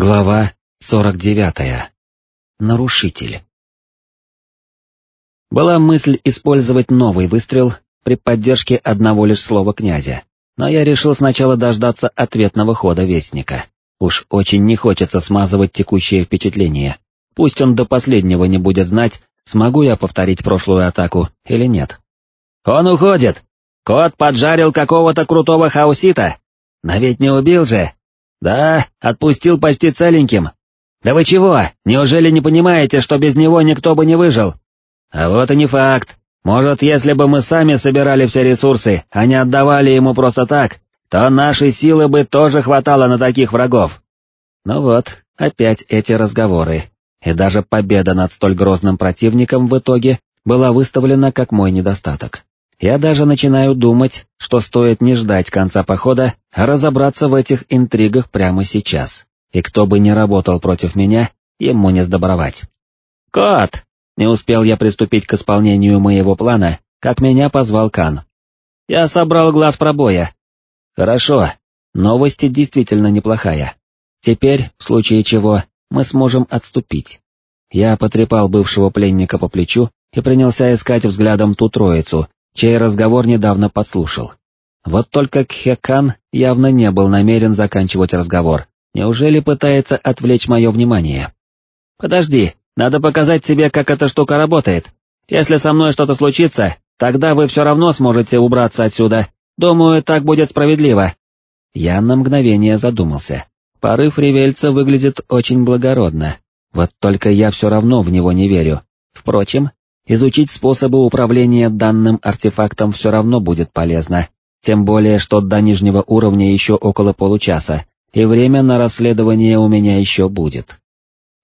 Глава 49. Нарушитель. Была мысль использовать новый выстрел при поддержке одного лишь слова князя, но я решил сначала дождаться ответного хода Вестника. Уж очень не хочется смазывать текущее впечатление. Пусть он до последнего не будет знать, смогу я повторить прошлую атаку или нет. «Он уходит! Кот поджарил какого-то крутого хаусита! Но ведь не убил же, «Да, отпустил почти целеньким. Да вы чего, неужели не понимаете, что без него никто бы не выжил? А вот и не факт. Может, если бы мы сами собирали все ресурсы, а не отдавали ему просто так, то нашей силы бы тоже хватало на таких врагов». Ну вот, опять эти разговоры. И даже победа над столь грозным противником в итоге была выставлена как мой недостаток. Я даже начинаю думать, что стоит не ждать конца похода, а разобраться в этих интригах прямо сейчас. И кто бы ни работал против меня, ему не сдобровать. «Кот!» Не успел я приступить к исполнению моего плана, как меня позвал Кан. «Я собрал глаз пробоя». «Хорошо, новость действительно неплохая. Теперь, в случае чего, мы сможем отступить». Я потрепал бывшего пленника по плечу и принялся искать взглядом ту троицу, чей разговор недавно подслушал. Вот только Кхекан явно не был намерен заканчивать разговор. Неужели пытается отвлечь мое внимание? «Подожди, надо показать тебе, как эта штука работает. Если со мной что-то случится, тогда вы все равно сможете убраться отсюда. Думаю, так будет справедливо». Я на мгновение задумался. Порыв ревельца выглядит очень благородно. Вот только я все равно в него не верю. Впрочем, Изучить способы управления данным артефактом все равно будет полезно, тем более что до нижнего уровня еще около получаса, и время на расследование у меня еще будет.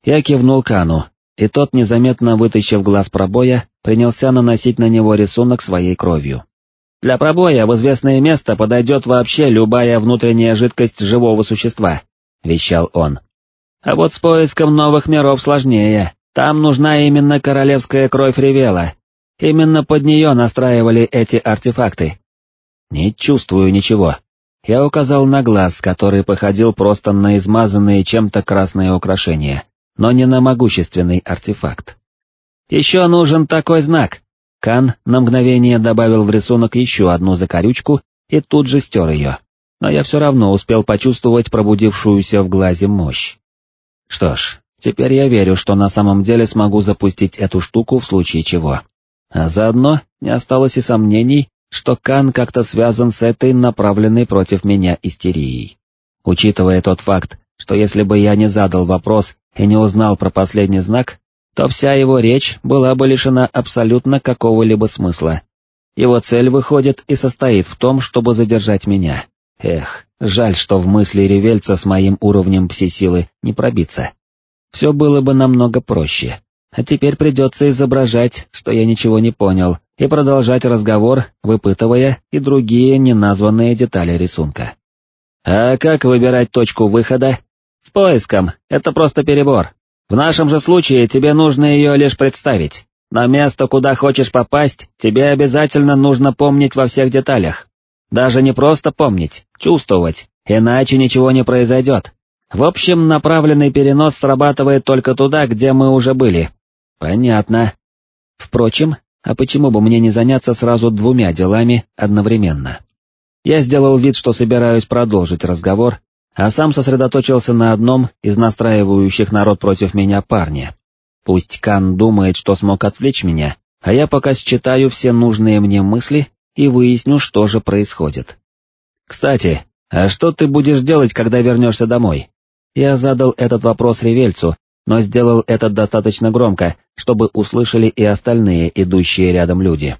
Я кивнул Кану, и тот, незаметно вытащив глаз пробоя, принялся наносить на него рисунок своей кровью. Для пробоя в известное место подойдет вообще любая внутренняя жидкость живого существа, вещал он. А вот с поиском новых миров сложнее, там нужна именно королевская кровь Ревела. Именно под нее настраивали эти артефакты. Не чувствую ничего. Я указал на глаз, который походил просто на измазанные чем-то красные украшения, но не на могущественный артефакт. Еще нужен такой знак. Кан на мгновение добавил в рисунок еще одну закорючку и тут же стер ее. Но я все равно успел почувствовать пробудившуюся в глазе мощь. Что ж, Теперь я верю, что на самом деле смогу запустить эту штуку в случае чего. А заодно не осталось и сомнений, что Кан как-то связан с этой направленной против меня истерией. Учитывая тот факт, что если бы я не задал вопрос и не узнал про последний знак, то вся его речь была бы лишена абсолютно какого-либо смысла. Его цель, выходит, и состоит в том, чтобы задержать меня. Эх, жаль, что в мысли ревельца с моим уровнем пси-силы не пробиться все было бы намного проще. А теперь придется изображать, что я ничего не понял, и продолжать разговор, выпытывая и другие неназванные детали рисунка. А как выбирать точку выхода? С поиском, это просто перебор. В нашем же случае тебе нужно ее лишь представить. На место, куда хочешь попасть, тебе обязательно нужно помнить во всех деталях. Даже не просто помнить, чувствовать, иначе ничего не произойдет. В общем, направленный перенос срабатывает только туда, где мы уже были. Понятно. Впрочем, а почему бы мне не заняться сразу двумя делами одновременно? Я сделал вид, что собираюсь продолжить разговор, а сам сосредоточился на одном из настраивающих народ против меня парня. Пусть Кан думает, что смог отвлечь меня, а я пока считаю все нужные мне мысли и выясню, что же происходит. Кстати, а что ты будешь делать, когда вернешься домой? Я задал этот вопрос Ревельцу, но сделал это достаточно громко, чтобы услышали и остальные идущие рядом люди.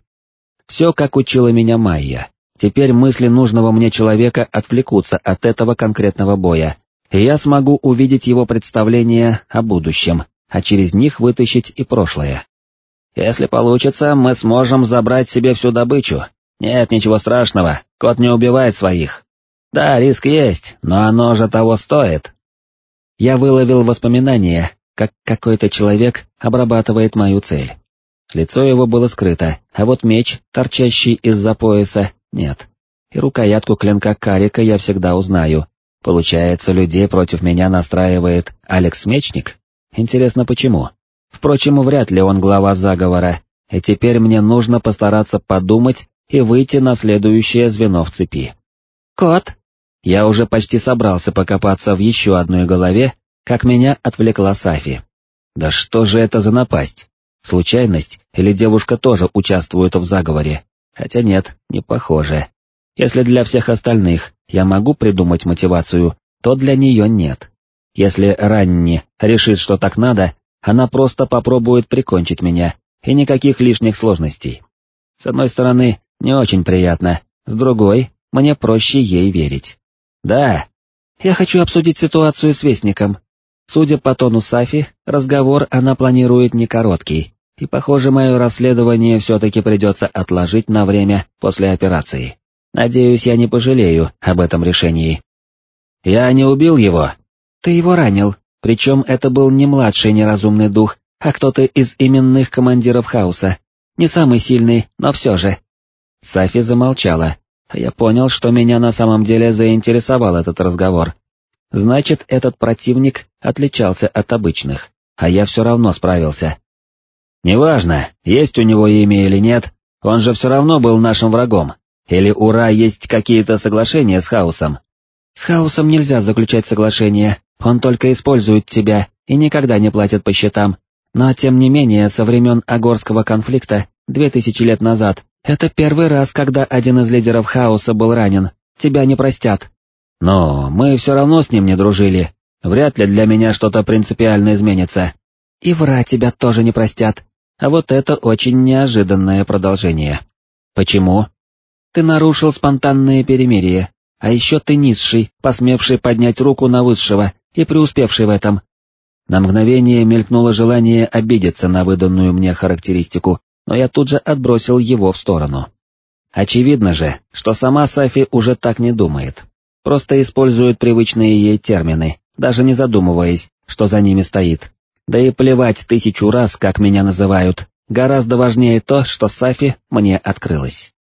Все, как учила меня Майя. Теперь мысли нужного мне человека отвлекутся от этого конкретного боя, и я смогу увидеть его представление о будущем, а через них вытащить и прошлое. Если получится, мы сможем забрать себе всю добычу. Нет ничего страшного, кот не убивает своих. Да, риск есть, но оно же того стоит. Я выловил воспоминания, как какой-то человек обрабатывает мою цель. Лицо его было скрыто, а вот меч, торчащий из-за пояса, нет. И рукоятку клинка карика я всегда узнаю. Получается, людей против меня настраивает Алекс Мечник? Интересно, почему? Впрочем, вряд ли он глава заговора, и теперь мне нужно постараться подумать и выйти на следующее звено в цепи. «Кот!» Я уже почти собрался покопаться в еще одной голове, как меня отвлекла Сафи. Да что же это за напасть? Случайность или девушка тоже участвует в заговоре? Хотя нет, не похоже. Если для всех остальных я могу придумать мотивацию, то для нее нет. Если Ранни решит, что так надо, она просто попробует прикончить меня, и никаких лишних сложностей. С одной стороны, не очень приятно, с другой, мне проще ей верить. Да, я хочу обсудить ситуацию с Вестником. Судя по тону Сафи, разговор она планирует не короткий, и, похоже, мое расследование все-таки придется отложить на время после операции. Надеюсь, я не пожалею об этом решении. Я не убил его. Ты его ранил, причем это был не младший неразумный дух, а кто-то из именных командиров хаоса. Не самый сильный, но все же. Сафи замолчала, я понял, что меня на самом деле заинтересовал этот разговор. Значит, этот противник отличался от обычных, а я все равно справился. Неважно, есть у него имя или нет, он же все равно был нашим врагом. Или у Ра есть какие-то соглашения с Хаосом? С Хаосом нельзя заключать соглашения, он только использует тебя и никогда не платит по счетам. Но тем не менее, со времен Агорского конфликта, две тысячи лет назад, это первый раз, когда один из лидеров Хаоса был ранен, тебя не простят. Но мы все равно с ним не дружили, вряд ли для меня что-то принципиально изменится. И вра тебя тоже не простят. А вот это очень неожиданное продолжение. Почему? Ты нарушил спонтанное перемирие, а еще ты низший, посмевший поднять руку на высшего и преуспевший в этом. На мгновение мелькнуло желание обидеться на выданную мне характеристику, но я тут же отбросил его в сторону. Очевидно же, что сама Сафи уже так не думает, просто использует привычные ей термины, даже не задумываясь, что за ними стоит. Да и плевать тысячу раз, как меня называют, гораздо важнее то, что Сафи мне открылась.